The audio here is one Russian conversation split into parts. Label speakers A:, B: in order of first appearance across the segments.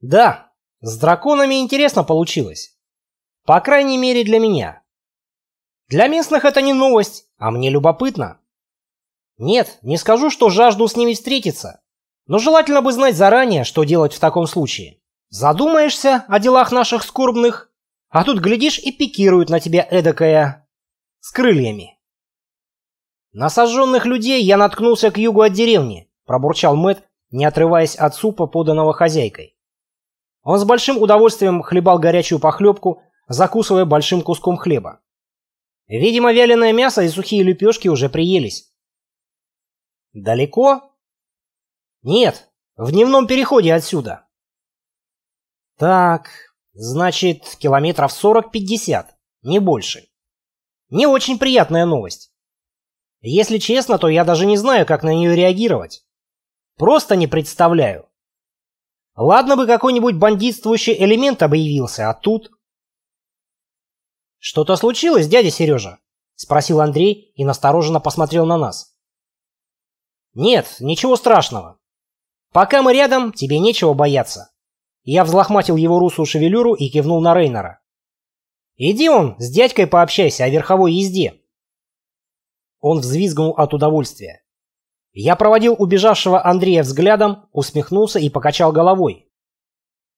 A: Да, с драконами интересно получилось. По крайней мере для меня. Для местных это не новость, а мне любопытно. Нет, не скажу, что жажду с ними встретиться. Но желательно бы знать заранее, что делать в таком случае. Задумаешься о делах наших скорбных, а тут, глядишь, и пикируют на тебя эдакая... с крыльями. На сожженных людей я наткнулся к югу от деревни, пробурчал Мэт, не отрываясь от супа, поданного хозяйкой. Он с большим удовольствием хлебал горячую похлебку, закусывая большим куском хлеба. Видимо, вяленое мясо и сухие лепешки уже приелись. Далеко? Нет, в дневном переходе отсюда. Так, значит, километров 40-50, не больше. Не очень приятная новость. Если честно, то я даже не знаю, как на нее реагировать. Просто не представляю. Ладно бы какой-нибудь бандитствующий элемент объявился, а тут... «Что-то случилось, дядя Сережа?» — спросил Андрей и настороженно посмотрел на нас. «Нет, ничего страшного. Пока мы рядом, тебе нечего бояться». Я взлохматил его русую шевелюру и кивнул на Рейнера. «Иди он, с дядькой пообщайся о верховой езде». Он взвизгнул от удовольствия. Я проводил убежавшего Андрея взглядом, усмехнулся и покачал головой.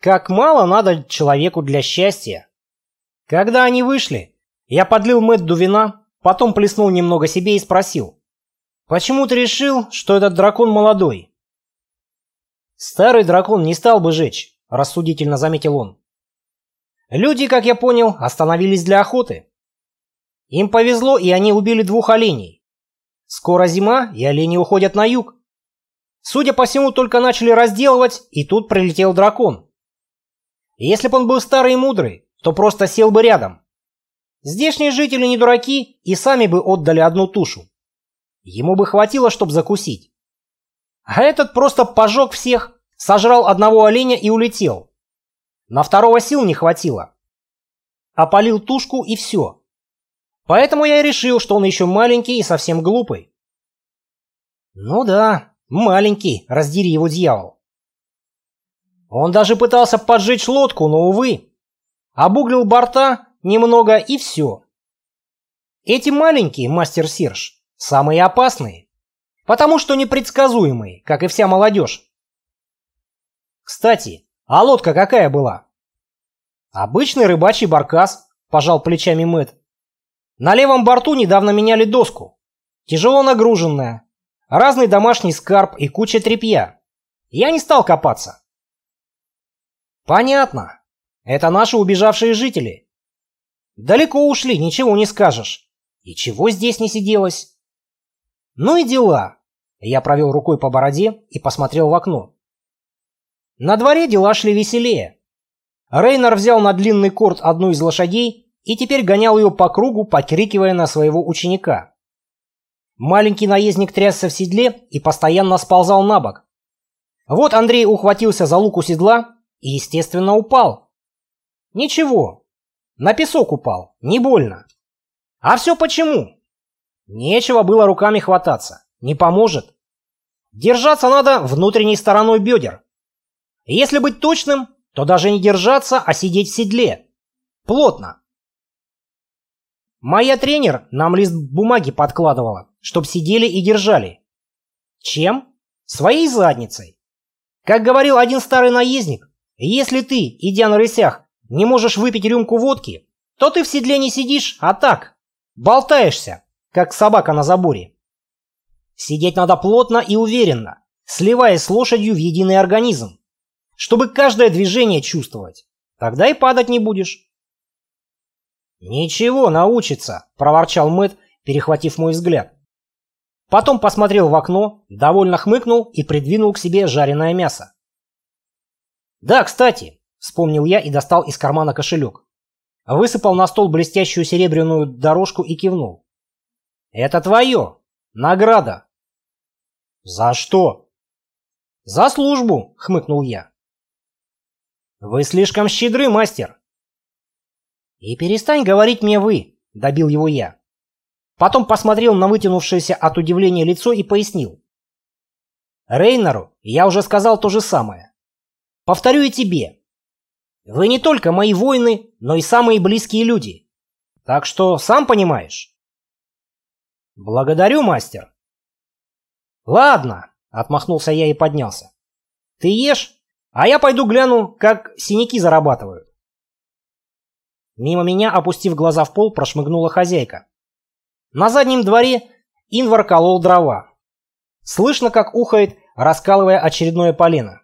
A: Как мало надо человеку для счастья. Когда они вышли, я подлил Мэтду вина, потом плеснул немного себе и спросил. «Почему ты решил, что этот дракон молодой?» «Старый дракон не стал бы жечь», — рассудительно заметил он. «Люди, как я понял, остановились для охоты. Им повезло, и они убили двух оленей. Скоро зима, и олени уходят на юг. Судя по всему, только начали разделывать, и тут прилетел дракон. Если бы он был старый и мудрый, то просто сел бы рядом. Здешние жители не дураки и сами бы отдали одну тушу. Ему бы хватило, чтобы закусить. А этот просто пожег всех, сожрал одного оленя и улетел. На второго сил не хватило. Опалил тушку и все. Поэтому я и решил, что он еще маленький и совсем глупый. Ну да, маленький, раздери его дьявол. Он даже пытался поджечь лодку, но, увы. Обуглил борта немного и все. Эти маленькие, мастер Серж, самые опасные. Потому что непредсказуемые, как и вся молодежь. Кстати, а лодка какая была? Обычный рыбачий баркас, пожал плечами Мэт. На левом борту недавно меняли доску. Тяжело нагруженная. Разный домашний скарб и куча тряпья. Я не стал копаться. Понятно. Это наши убежавшие жители. Далеко ушли, ничего не скажешь. И чего здесь не сиделось? Ну и дела. Я провел рукой по бороде и посмотрел в окно. На дворе дела шли веселее. Рейнер взял на длинный корт одну из лошадей и теперь гонял ее по кругу, покрикивая на своего ученика. Маленький наездник трясся в седле и постоянно сползал на бок. Вот Андрей ухватился за луку седла и, естественно, упал. Ничего, на песок упал, не больно. А все почему? Нечего было руками хвататься, не поможет. Держаться надо внутренней стороной бедер. Если быть точным, то даже не держаться, а сидеть в седле. Плотно. Моя тренер нам лист бумаги подкладывала, чтоб сидели и держали. Чем? Своей задницей. Как говорил один старый наездник, если ты, идя на рысях, не можешь выпить рюмку водки, то ты в седле не сидишь, а так, болтаешься, как собака на заборе. Сидеть надо плотно и уверенно, сливаясь с лошадью в единый организм, чтобы каждое движение чувствовать. Тогда и падать не будешь. «Ничего, научится», — проворчал Мэт, перехватив мой взгляд. Потом посмотрел в окно, довольно хмыкнул и придвинул к себе жареное мясо. «Да, кстати», — вспомнил я и достал из кармана кошелек. Высыпал на стол блестящую серебряную дорожку и кивнул. «Это твое! Награда!» «За что?» «За службу!» — хмыкнул я. «Вы слишком щедры, мастер!» «И перестань говорить мне «вы», — добил его я. Потом посмотрел на вытянувшееся от удивления лицо и пояснил. Рейнеру я уже сказал то же самое. повторю и тебе. Вы не только мои воины, но и самые близкие люди. Так что сам понимаешь. Благодарю, мастер. Ладно, отмахнулся я и поднялся. Ты ешь, а я пойду гляну, как синяки зарабатывают. Мимо меня, опустив глаза в пол, прошмыгнула хозяйка. На заднем дворе Инвар колол дрова. Слышно, как ухает, раскалывая очередное полено.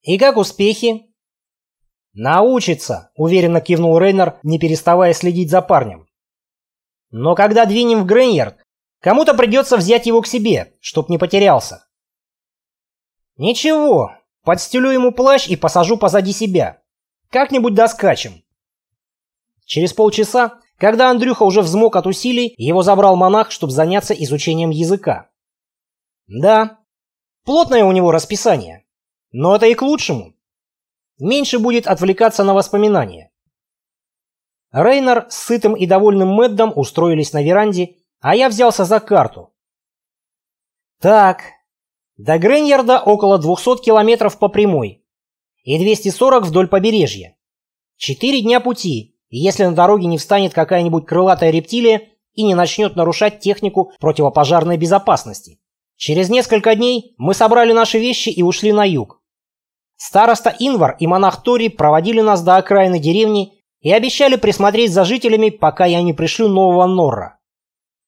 A: «И как успехи?» «Научится», — уверенно кивнул Рейнер, не переставая следить за парнем. «Но когда двинем в Грейнярд, кому-то придется взять его к себе, чтоб не потерялся». «Ничего, подстелю ему плащ и посажу позади себя. Как-нибудь доскачем». Через полчаса, когда Андрюха уже взмок от усилий, его забрал монах, чтобы заняться изучением языка. Да, плотное у него расписание, но это и к лучшему. Меньше будет отвлекаться на воспоминания. Рейнер с сытым и довольным Мэддом устроились на веранде, а я взялся за карту. Так, до Греньярда около 200 километров по прямой и 240 вдоль побережья. Четыре дня пути, если на дороге не встанет какая-нибудь крылатая рептилия и не начнет нарушать технику противопожарной безопасности. Через несколько дней мы собрали наши вещи и ушли на юг. Староста Инвар и монах Тори проводили нас до окраины деревни и обещали присмотреть за жителями, пока я не пришлю нового Норра.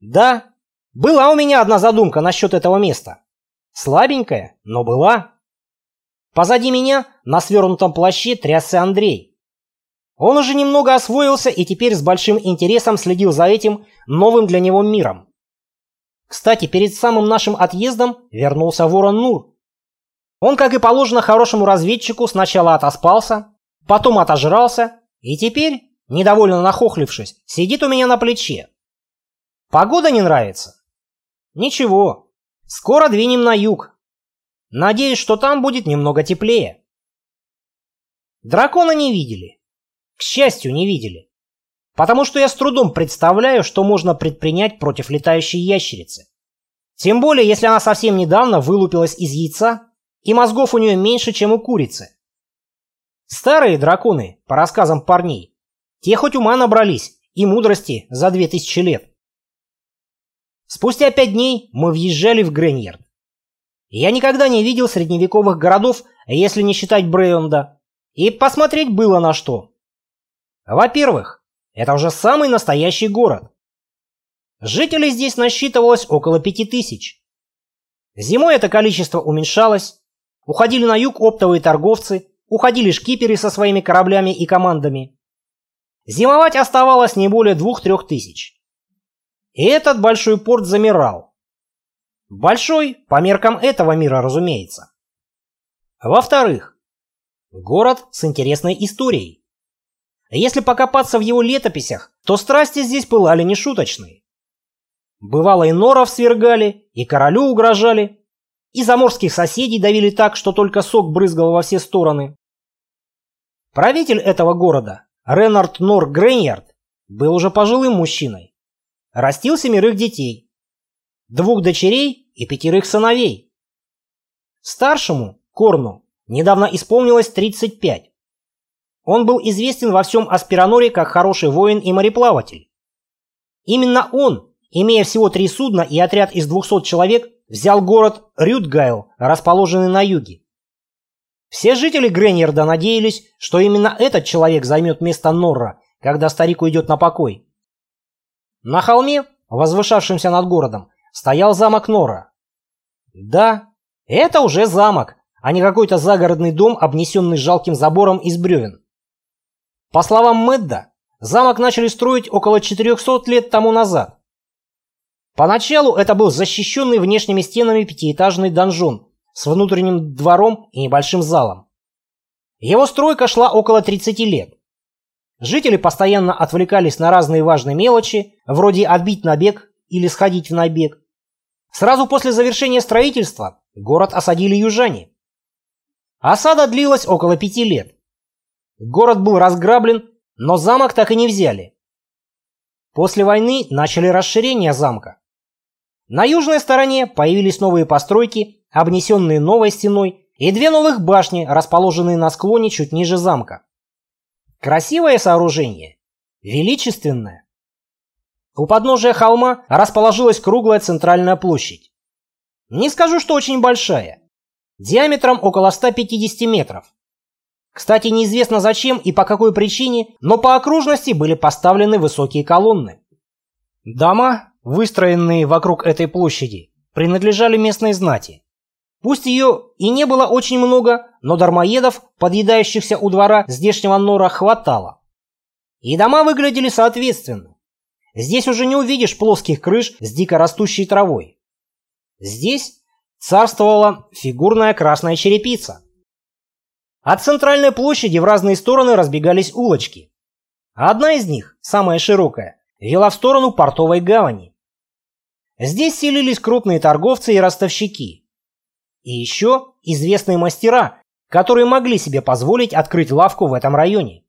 A: Да, была у меня одна задумка насчет этого места. Слабенькая, но была. Позади меня на свернутом плаще трясся Андрей. Он уже немного освоился и теперь с большим интересом следил за этим новым для него миром. Кстати, перед самым нашим отъездом вернулся Ворон Нур. Он, как и положено хорошему разведчику, сначала отоспался, потом отожрался и теперь, недовольно нахохлившись, сидит у меня на плече. Погода не нравится? Ничего, скоро двинем на юг. Надеюсь, что там будет немного теплее. Дракона не видели. К счастью, не видели. Потому что я с трудом представляю, что можно предпринять против летающей ящерицы. Тем более, если она совсем недавно вылупилась из яйца, и мозгов у нее меньше, чем у курицы. Старые драконы, по рассказам парней, те хоть ума набрались и мудрости за две тысячи лет. Спустя пять дней мы въезжали в Греньярд. Я никогда не видел средневековых городов, если не считать Брейонда, и посмотреть было на что. Во-первых, это уже самый настоящий город. Жителей здесь насчитывалось около пяти тысяч. Зимой это количество уменьшалось, уходили на юг оптовые торговцы, уходили шкиперы со своими кораблями и командами. Зимовать оставалось не более двух-трех тысяч. И этот большой порт замирал. Большой, по меркам этого мира, разумеется. Во-вторых, город с интересной историей. Если покопаться в его летописях, то страсти здесь пылали нешуточные. Бывало и норов свергали, и королю угрожали, и заморских соседей давили так, что только сок брызгал во все стороны. Правитель этого города, Ренард Нор Грейнярд, был уже пожилым мужчиной. Растил семерых детей, двух дочерей и пятерых сыновей. Старшему, Корну, недавно исполнилось 35. Он был известен во всем Аспираноре как хороший воин и мореплаватель. Именно он, имея всего три судна и отряд из 200 человек, взял город Рюдгайл, расположенный на юге. Все жители Греньерда надеялись, что именно этот человек займет место Норра, когда старик уйдет на покой. На холме, возвышавшемся над городом, стоял замок Норра. Да, это уже замок, а не какой-то загородный дом, обнесенный жалким забором из бревен. По словам Мэдда, замок начали строить около 400 лет тому назад. Поначалу это был защищенный внешними стенами пятиэтажный донжон с внутренним двором и небольшим залом. Его стройка шла около 30 лет. Жители постоянно отвлекались на разные важные мелочи, вроде отбить набег или сходить в набег. Сразу после завершения строительства город осадили южане. Осада длилась около пяти лет. Город был разграблен, но замок так и не взяли. После войны начали расширение замка. На южной стороне появились новые постройки, обнесенные новой стеной и две новых башни, расположенные на склоне чуть ниже замка. Красивое сооружение, величественное. У подножия холма расположилась круглая центральная площадь. Не скажу, что очень большая, диаметром около 150 метров. Кстати, неизвестно зачем и по какой причине, но по окружности были поставлены высокие колонны. Дома, выстроенные вокруг этой площади, принадлежали местной знати. Пусть ее и не было очень много, но дармоедов, подъедающихся у двора здешнего нора, хватало. И дома выглядели соответственно. Здесь уже не увидишь плоских крыш с дико растущей травой. Здесь царствовала фигурная красная черепица. От центральной площади в разные стороны разбегались улочки. Одна из них, самая широкая, вела в сторону портовой гавани. Здесь селились крупные торговцы и ростовщики. И еще известные мастера, которые могли себе позволить открыть лавку в этом районе.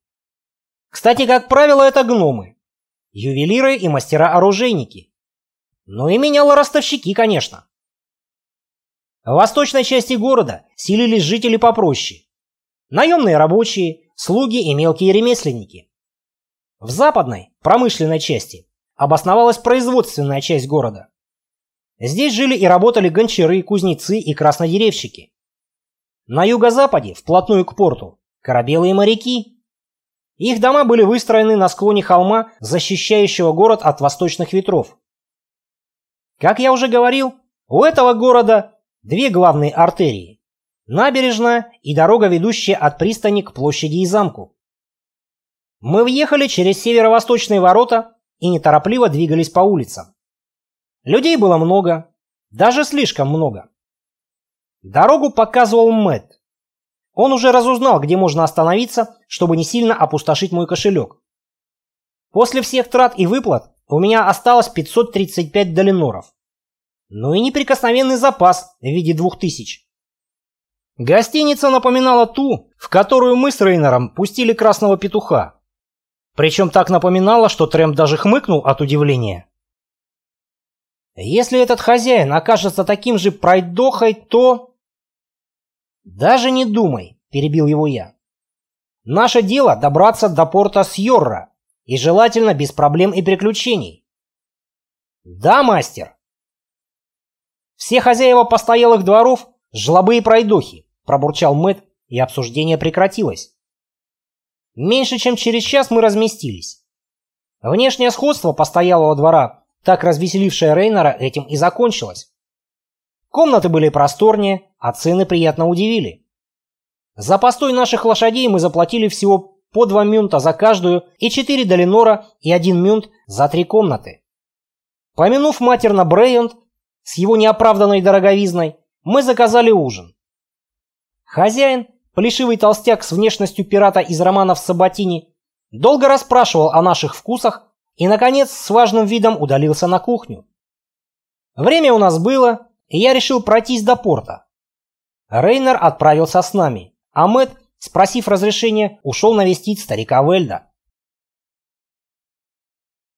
A: Кстати, как правило, это гномы. Ювелиры и мастера-оружейники. Ну и меняло ростовщики, конечно. В восточной части города селились жители попроще. Наемные рабочие, слуги и мелкие ремесленники. В западной, промышленной части обосновалась производственная часть города. Здесь жили и работали гончары, кузнецы и краснодеревщики. На юго-западе, вплотную к порту, корабелы моряки. Их дома были выстроены на склоне холма, защищающего город от восточных ветров. Как я уже говорил, у этого города две главные артерии – набережная и дорога, ведущая от пристани к площади и замку. Мы въехали через северо-восточные ворота и неторопливо двигались по улицам. Людей было много, даже слишком много. Дорогу показывал Мэтт. Он уже разузнал, где можно остановиться, чтобы не сильно опустошить мой кошелек. После всех трат и выплат у меня осталось 535 долиноров. Ну и неприкосновенный запас в виде 2000. Гостиница напоминала ту, в которую мы с Рейнером пустили красного петуха. Причем так напоминала, что Трэмп даже хмыкнул от удивления. Если этот хозяин окажется таким же пройдохой, то... Даже не думай, перебил его я. Наше дело добраться до порта Сьорра, и желательно без проблем и приключений. Да, мастер. Все хозяева постоялых дворов – жлобы и пройдохи, пробурчал Мэт, и обсуждение прекратилось. Меньше чем через час мы разместились. Внешнее сходство постоялого двора так развеселившая Рейнера этим и закончилась. Комнаты были просторнее, а цены приятно удивили. За постой наших лошадей мы заплатили всего по два мюнта за каждую и четыре долинора и один мюнт за три комнаты. Помянув матерно Брейонт с его неоправданной дороговизной, мы заказали ужин. Хозяин, плешивый толстяк с внешностью пирата из романов Сабатини, долго расспрашивал о наших вкусах и, наконец, с важным видом удалился на кухню. Время у нас было, и я решил пройтись до порта. Рейнер отправился с нами, а Мэтт, спросив разрешения, ушел навестить старика Вельда.